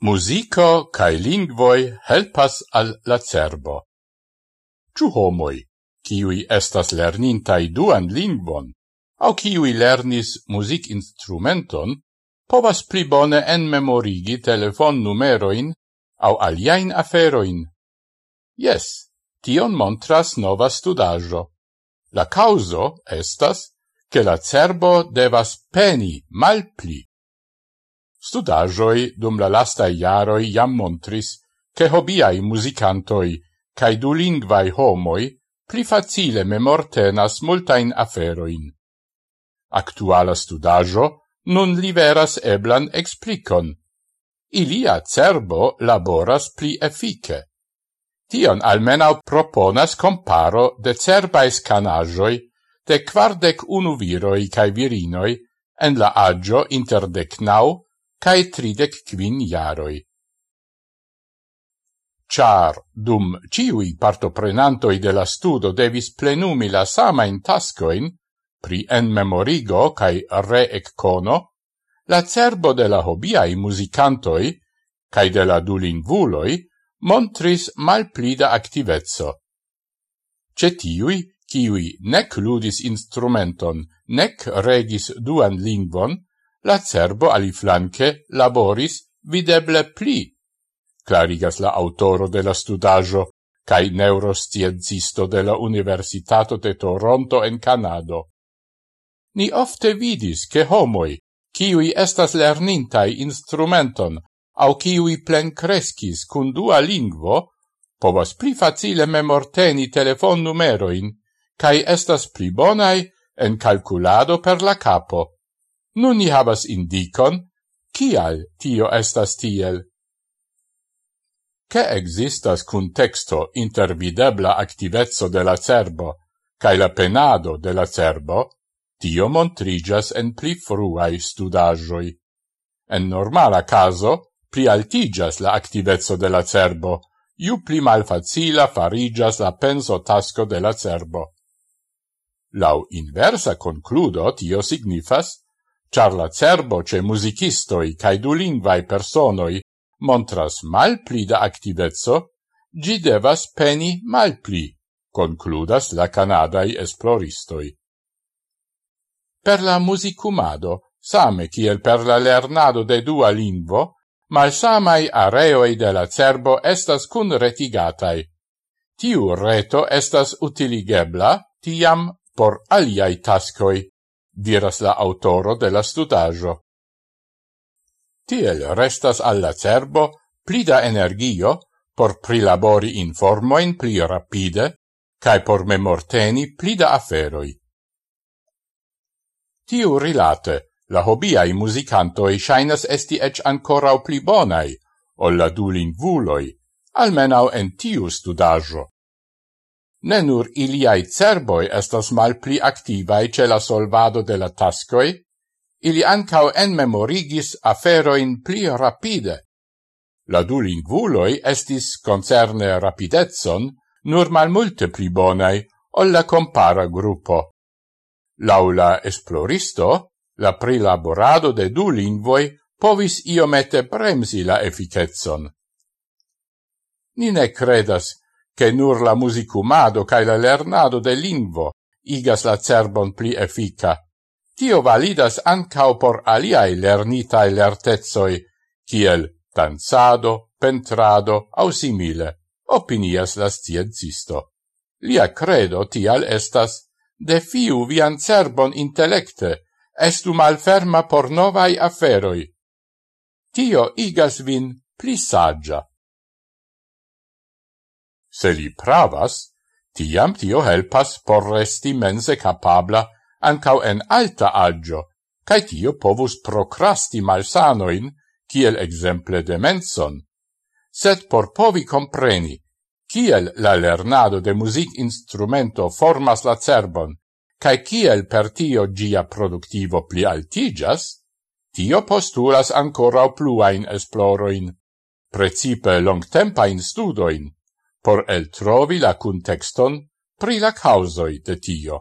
Musico cae lingvoi helpas al la cerbo. Ciu homoi, kiui estas lernintai duan lingvon, au kiui lernis music instrumenton, povas pli bone en memorigi telefon numeroin au aliain aferoin. Yes, tion montras nova studajo. La causo estas che la cerbo devas peni malpli Studajoi dum la lasta iaroi jam montris che hobiai musicantoi cae du lingvai homoi pli facile memortenas multain aferoin. Actuala studajo nun liveras eblan explicon. Ilia cerbo laboras pli effice. Tion almenau proponas comparo de cerbae scanajoi de quardec unu viroi cae virinoi en la agio interdecnau cae tridec quin iaroi. Char, dum ciui partoprenantoi de la studo devis plenumi la sama in tascoin, pri en memorigo cae re eccono, la cerbo de la hobiai musicantoi, cae de la dulingvuloi, montris malplida activezzo. Cetiui, ciui nec ludis instrumenton, nec regis duan lingvon, la cerbo aliflanque laboris videble pli, clarigas la autoro de la studajo cae neuroscienzisto de la Universitato de Toronto en Canado. Ni ofte vidis che homoi, kiui estas lernintai instrumenton au kiui plencrescis cun dua lingvo, povas pli facile memorteni telefon numeroin, cae estas pli bonai en calculado per la capo. Nun ni havas indicon, kial tio estas tiel. Ke existas contexto inter videbla activezzo de la cerbo cae la penado de la cerbo, tio montrigas en pli fruai studagioi. En normala caso, pli altigas la activezzo de la cerbo, iu pli malfacila farigas la penso tasco de la cerbo. Lau inversa concludo tio signifas char la cerbo ce musicistoi cae dulingvae personoi montras malpli da activezzo, gi devas peni malpli, concludas la Canadai esploristoi. Per la musicumado, same kiel per la lernado de dua lingvo, malsamai areoi de la cerbo estas cun retigatai. Tiu reto estas utiligebla tiam por aliai tascoi, diras la autoro de la studajo. Tiel restas alla cerbo plida energio por prilabori informoin pli rapide cae por memorteni plida aferoi. Tiu rilate, la hobiai musicantoi shainas esti ec ancorau pli bonai, o la du lingvuloi, almenau en tiu studajo. Ne nur iliai cerboi estas malpli activai ce la solvado de la tascoi, ili ancau enmemorigis aferoin pli rapide. La du lingvuloi estis concerne rapidezon nur malmulte pli bonai ol la compara gruppo. Laula esploristo, la prilaborado de du lingvoi povis iomete bremsi la efficetson. Ni ne credas che nur la musicumado cae la lernado de lingvo igas la cerbon pli effica. Tio validas ancao por aliai lernitae lertezoi, kiel danzado, pentrado au simile, opinias la sciencisto. Lia credo tial estas defiu vian cerbon intelecte, estu malferma por novai aferoi. Tio igas vin pli saggia. Se li pravas, tiam tio helpas por resti mense capabla ancau en alta agio, cae tio povus procrasti malsanoin, kiel exemple demenson. Sed por povi compreni, kiel la lernado de music instrumento formas la cerbon, cae kiel per tio gia productivo pli altigas, tio postulas ancora pluain esploroin, precipe longtempain studoin, por el trovi la contexton pri la causoi de tio.